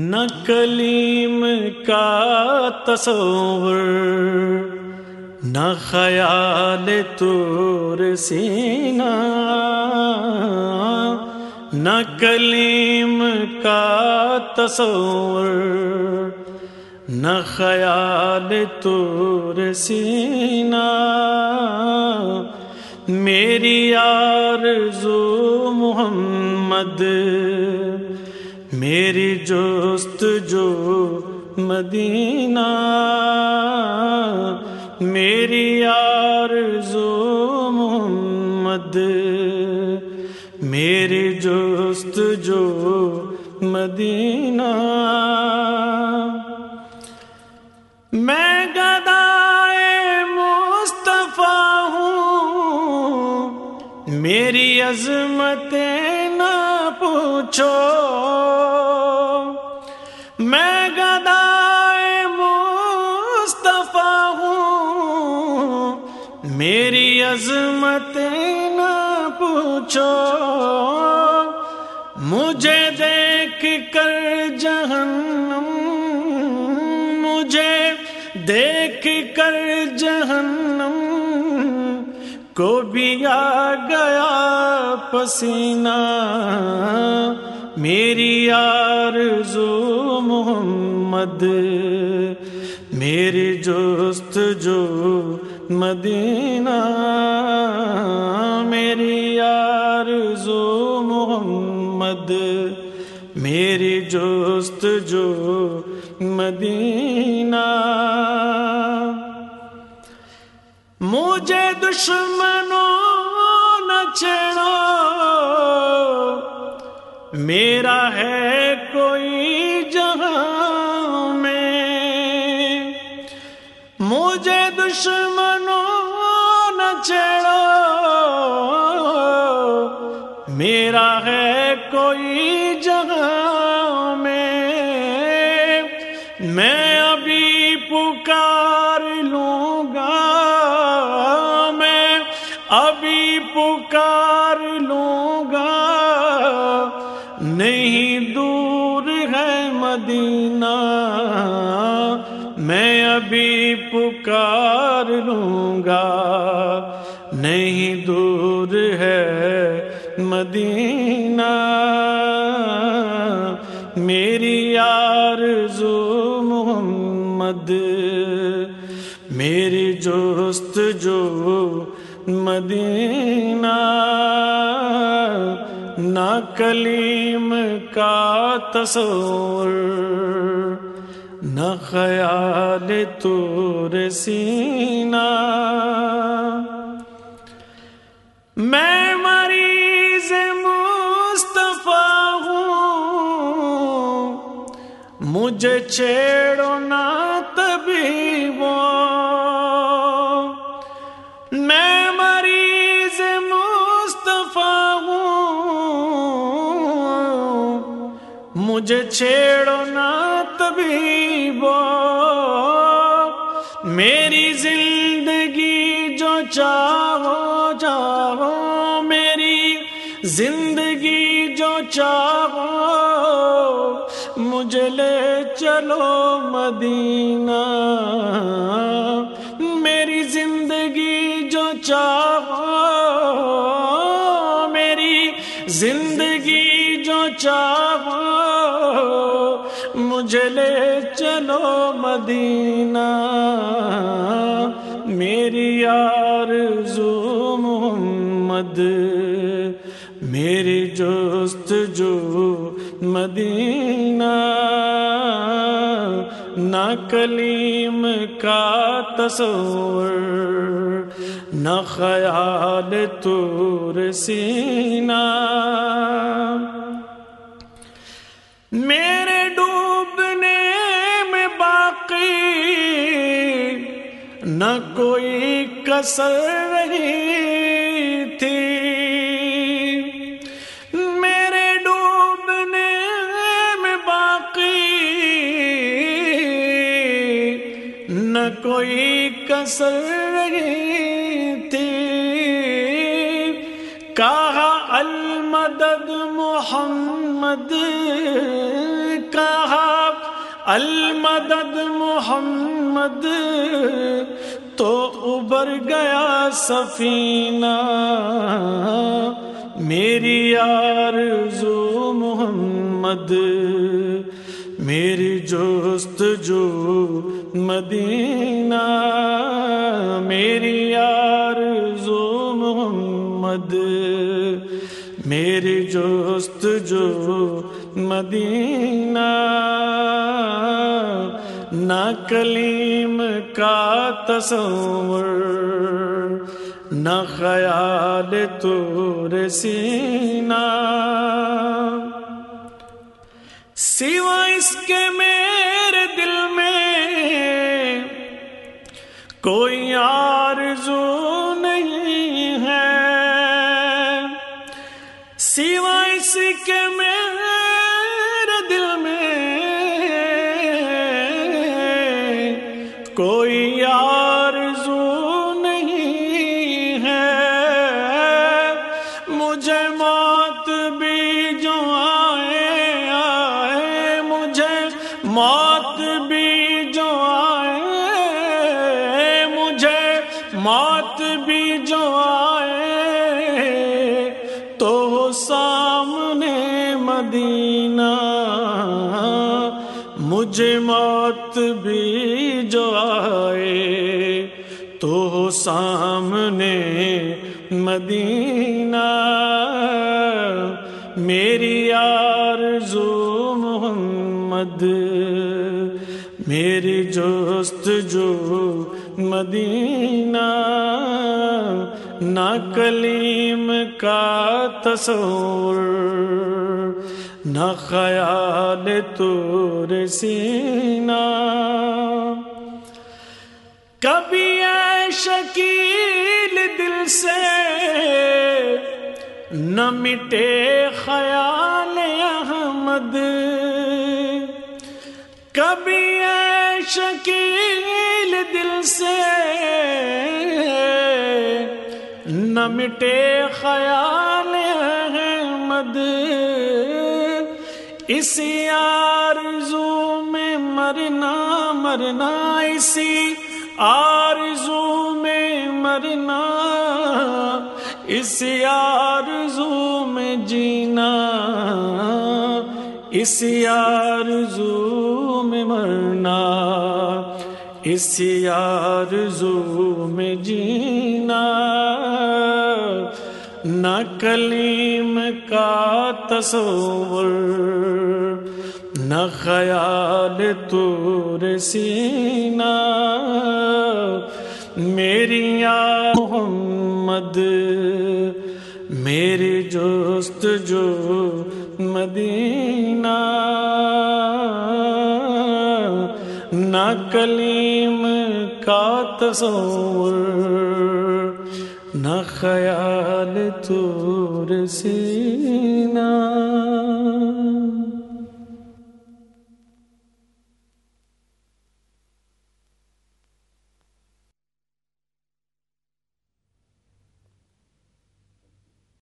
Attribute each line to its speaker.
Speaker 1: نہ کلیم کا تصور، نہ خیال تور سینا نہ کلیم کا تصور، نہ خیال تور سینا میری آرزو محمد میری جوست جو مدینہ، میری آرزو محمد، میری جوست جو مدینہ۔ میں گدائے مصطفیٰ ہوں، میری عظمتیں نہ پوچھو۔ میری عظمتیں نہ پوچھو، مجھے دیکھ کر جہنم، مجھے دیکھ کر جہنم، کو بھی آ گیا پسینہ۔ میری آرزو محمد، میری جوست جو مدینہ، میری آرزو محمد، میری جوست جو مدینہ۔ مجھے دشمنوں نہ چھڑو میرا ہے کوئی جہاں میں۔ مجھے دشمنوں نہ چھڑو میرا ہے کوئی جگہ میں۔ میں ابھی پکار لوں گا۔ میں ابھی پکار لوں گا۔ نہیں دور ہے مدینہ۔ میں ابھی پکار لوں گا۔ مدینہ، میری آرزو محمد، میری جوست جو مدینہ، نہ کلیم کا تصور، نہ خیال تور سینہ۔ میں مجھے چھیڑو نہ طبیبو۔ میں مریض مصطفیٰ ہوں۔ مجھے چھیڑو نہ طبیبو۔ میری زندگی جو چاہو چاہو، میری زندگی جو چاہو مجھے لے چلو مدینہ۔ کلیم کا تصور، نہ خیال تور سینہ۔ میرے ڈوبنے میں باقی نہ کوئی کسر رہی تھی۔ کوئی رہی تھی کہا المدد محمد کہا المدد محمد، تو ابر گیا سفینہ، میری یار زو محمد، میری جوست جو مدینہ۔ میری یار محمد، میری جوست جو مدینہ، نہ کلیم کا تصور، نہ خیال تو سینہ۔ سوا اس کے میرے کوئی آرزو نہیں ہے۔ سوا اس کے میرے دل میں کوئی آرزو نہیں ہے۔ مجھے موت بھی جو آئے آئے مجھے موت مجھے موت بھی جو آئے تو سامنے مدینہ میری آرزو محمد، میری جوست جو مدینہ، نہ کلیم کا تصور۔ نہ خیال تور سینہ کبھی اے شکیل دل سے نہ مٹے خیال احمد۔ کبھی اے شکیل دل سے نہ مٹے خیال اسی آرزو میں مرنا مرنا اسی آرزو میں مرنا، اسی آرزو میں جینا، اسی آرزو میں مرنا، اسی آرزو میں جینا۔ نہ کلیم کا تصور، نہ خیال تور سینہ۔ میری یا محمد، میری جوست جو مدینہ۔ نہ کلیم کا تصور خیال تور سینہ